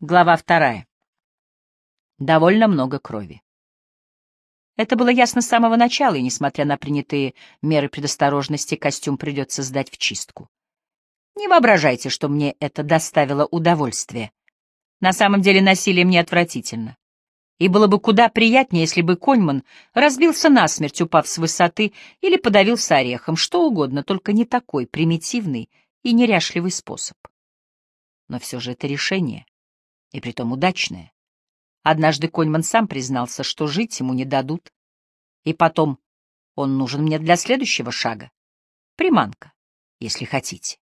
Глава вторая. Довольно много крови. Это было ясно с самого начала, и, несмотря на принятые меры предосторожности, костюм придется сдать в чистку. Не воображайте, что мне это доставило удовольствие. На самом деле насилие мне отвратительно. И было бы куда приятнее, если бы Коньман разбился насмерть, упав с высоты, или подавился орехом, что угодно, только не такой примитивный и неряшливый способ. Но все же это решение, и притом удачное. Однажды Коньман сам признался, что жить ему не дадут. И потом, он нужен мне для следующего шага. Приманка, если хотите.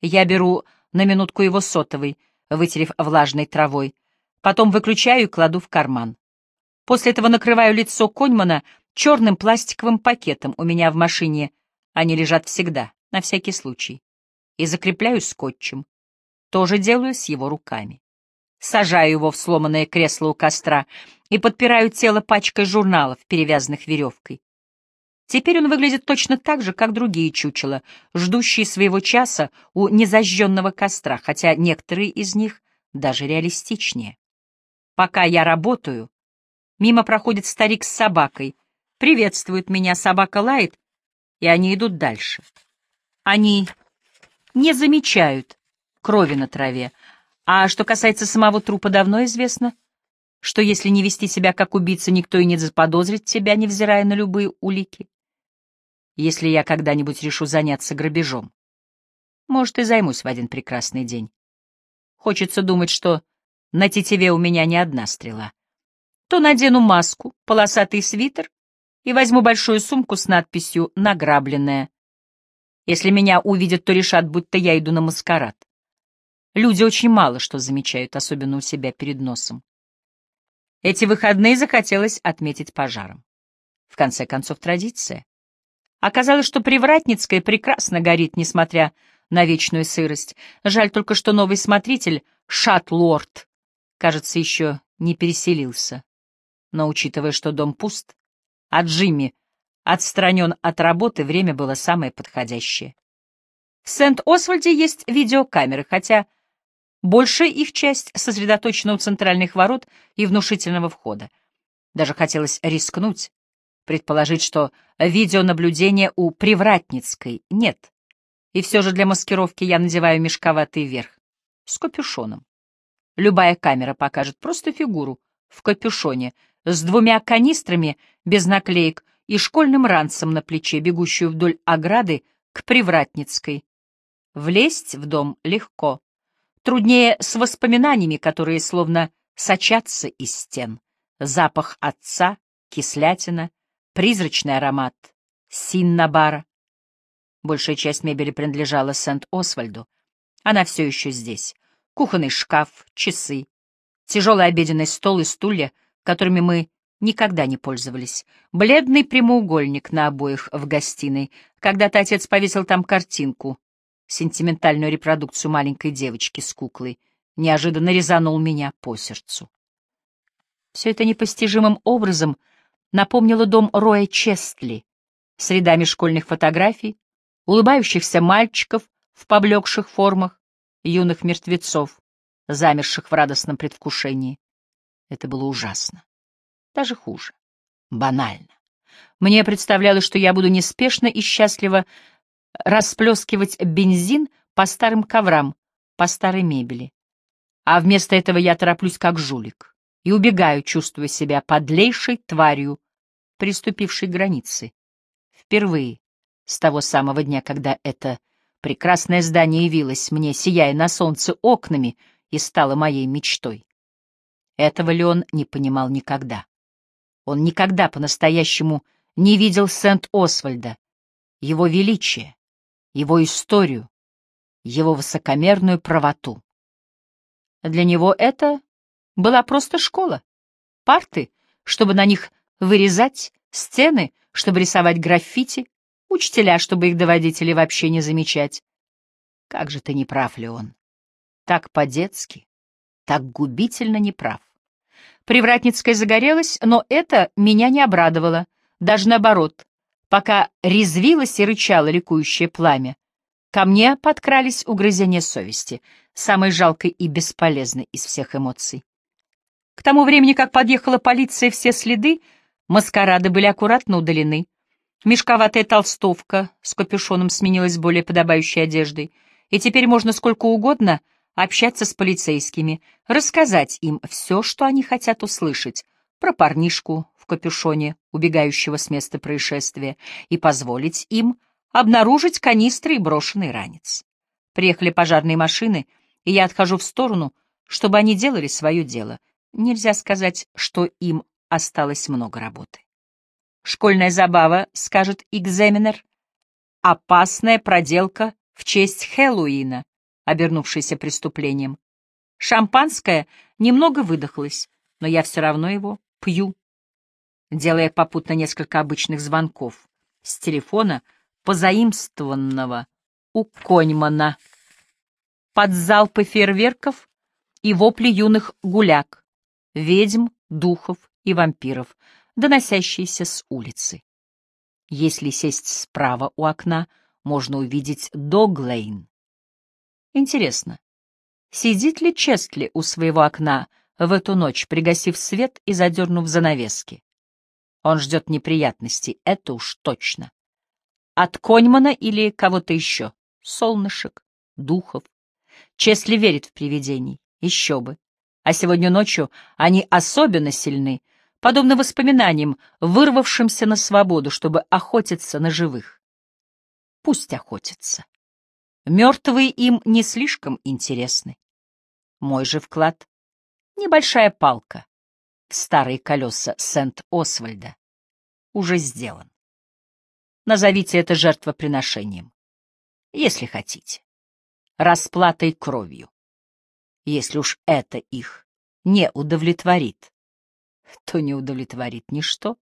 Я беру на минутку его сотовый, вытерев влажной травой, потом выключаю и кладу в карман. После этого накрываю лицо Коньмана черным пластиковым пакетом у меня в машине, они лежат всегда, на всякий случай, и закрепляю скотчем. Тоже делаю с его руками сажаю его в сломанное кресло у костра и подпираю тело пачкой журналов, перевязанных веревкой. Теперь он выглядит точно так же, как другие чучела, ждущие своего часа у незажженного костра, хотя некоторые из них даже реалистичнее. Пока я работаю, мимо проходит старик с собакой, приветствует меня, собака лает, и они идут дальше. Они не замечают крови на траве, а что касается самого трупа, давно известно, что если не вести себя как убийца, никто и не заподозрит тебя, невзирая на любые улики. Если я когда-нибудь решу заняться грабежом, может, и займусь в один прекрасный день. Хочется думать, что на тетиве у меня не одна стрела. То надену маску, полосатый свитер и возьму большую сумку с надписью «Награбленная». Если меня увидят, то решат, будто я иду на маскарад. Люди очень мало что замечают, особенно у себя перед носом. Эти выходные захотелось отметить пожаром. В конце концов, традиция. Оказалось, что Привратницкая прекрасно горит, несмотря на вечную сырость. Жаль только, что новый смотритель, Шат-Лорд, кажется, еще не переселился. Но, учитывая, что дом пуст, а Джимми отстранен от работы, время было самое подходящее. В Сент-Освальде есть видеокамеры, хотя Большая их часть сосредоточена у центральных ворот и внушительного входа. Даже хотелось рискнуть, предположить, что видеонаблюдения у Привратницкой нет. И все же для маскировки я надеваю мешковатый верх с капюшоном. Любая камера покажет просто фигуру в капюшоне с двумя канистрами без наклеек и школьным ранцем на плече, бегущую вдоль ограды к Привратницкой. Влезть в дом легко. Труднее с воспоминаниями, которые словно сочатся из стен. Запах отца, кислятина, призрачный аромат синнабара. Большая часть мебели принадлежала Сент-Освальду. Она все еще здесь. Кухонный шкаф, часы, тяжелый обеденный стол и стулья, которыми мы никогда не пользовались. Бледный прямоугольник на обоих в гостиной. Когда-то отец повесил там картинку сентиментальную репродукцию маленькой девочки с куклой, неожиданно резанул меня по сердцу. Все это непостижимым образом напомнило дом Роя Честли с рядами школьных фотографий, улыбающихся мальчиков в поблекших формах, юных мертвецов, замерших в радостном предвкушении. Это было ужасно. Даже хуже. Банально. Мне представлялось, что я буду неспешно и счастливо расплескивать бензин по старым коврам, по старой мебели. А вместо этого я тороплюсь как жулик и убегаю, чувствуя себя подлейшей тварью, приступившей к границе. Впервые с того самого дня, когда это прекрасное здание явилось мне, сияя на солнце окнами, и стало моей мечтой. Этого ли он не понимал никогда. Он никогда по-настоящему не видел Сент-Освальда, его величие, его историю, его высокомерную правоту. Для него это была просто школа, парты, чтобы на них вырезать, стены, чтобы рисовать граффити, учителя, чтобы их доводить или вообще не замечать. Как же ты не прав, Леон. Так по-детски, так губительно не прав. Привратницкая загорелась, но это меня не обрадовало, даже наоборот пока резвилось и рычало ликующее пламя. Ко мне подкрались угрызения совести, самой жалкой и бесполезной из всех эмоций. К тому времени, как подъехала полиция, все следы маскарада были аккуратно удалены. Мешковатая толстовка с капюшоном сменилась более подобающей одеждой, и теперь можно сколько угодно общаться с полицейскими, рассказать им все, что они хотят услышать, про парнишку в капюшоне, убегающего с места происшествия, и позволить им обнаружить канистры и брошенный ранец. Приехали пожарные машины, и я отхожу в сторону, чтобы они делали свое дело. Нельзя сказать, что им осталось много работы. Школьная забава, скажет экзаменер, опасная проделка в честь Хэллоуина, обернувшаяся преступлением. Шампанское немного выдохлось, но я все равно его пью, делая попутно несколько обычных звонков с телефона, позаимствованного у Коньмана, под залпы фейерверков и вопли юных гуляк, ведьм, духов и вампиров, доносящиеся с улицы. Если сесть справа у окна, можно увидеть Доглейн. Интересно, сидит ли Честли у своего окна в эту ночь, пригасив свет и задернув занавески? Он ждет неприятностей, это уж точно. От Коньмана или кого-то еще? Солнышек, духов. Чесли верит в привидений. Еще бы. А сегодня ночью они особенно сильны, подобно воспоминаниям, вырвавшимся на свободу, чтобы охотиться на живых. Пусть охотятся. Мертвые им не слишком интересны. Мой же вклад — небольшая палка в старые колеса Сент-Освальда. Уже сделан. Назовите это жертвоприношением, если хотите, расплатой кровью. Если уж это их не удовлетворит, то не удовлетворит ничто.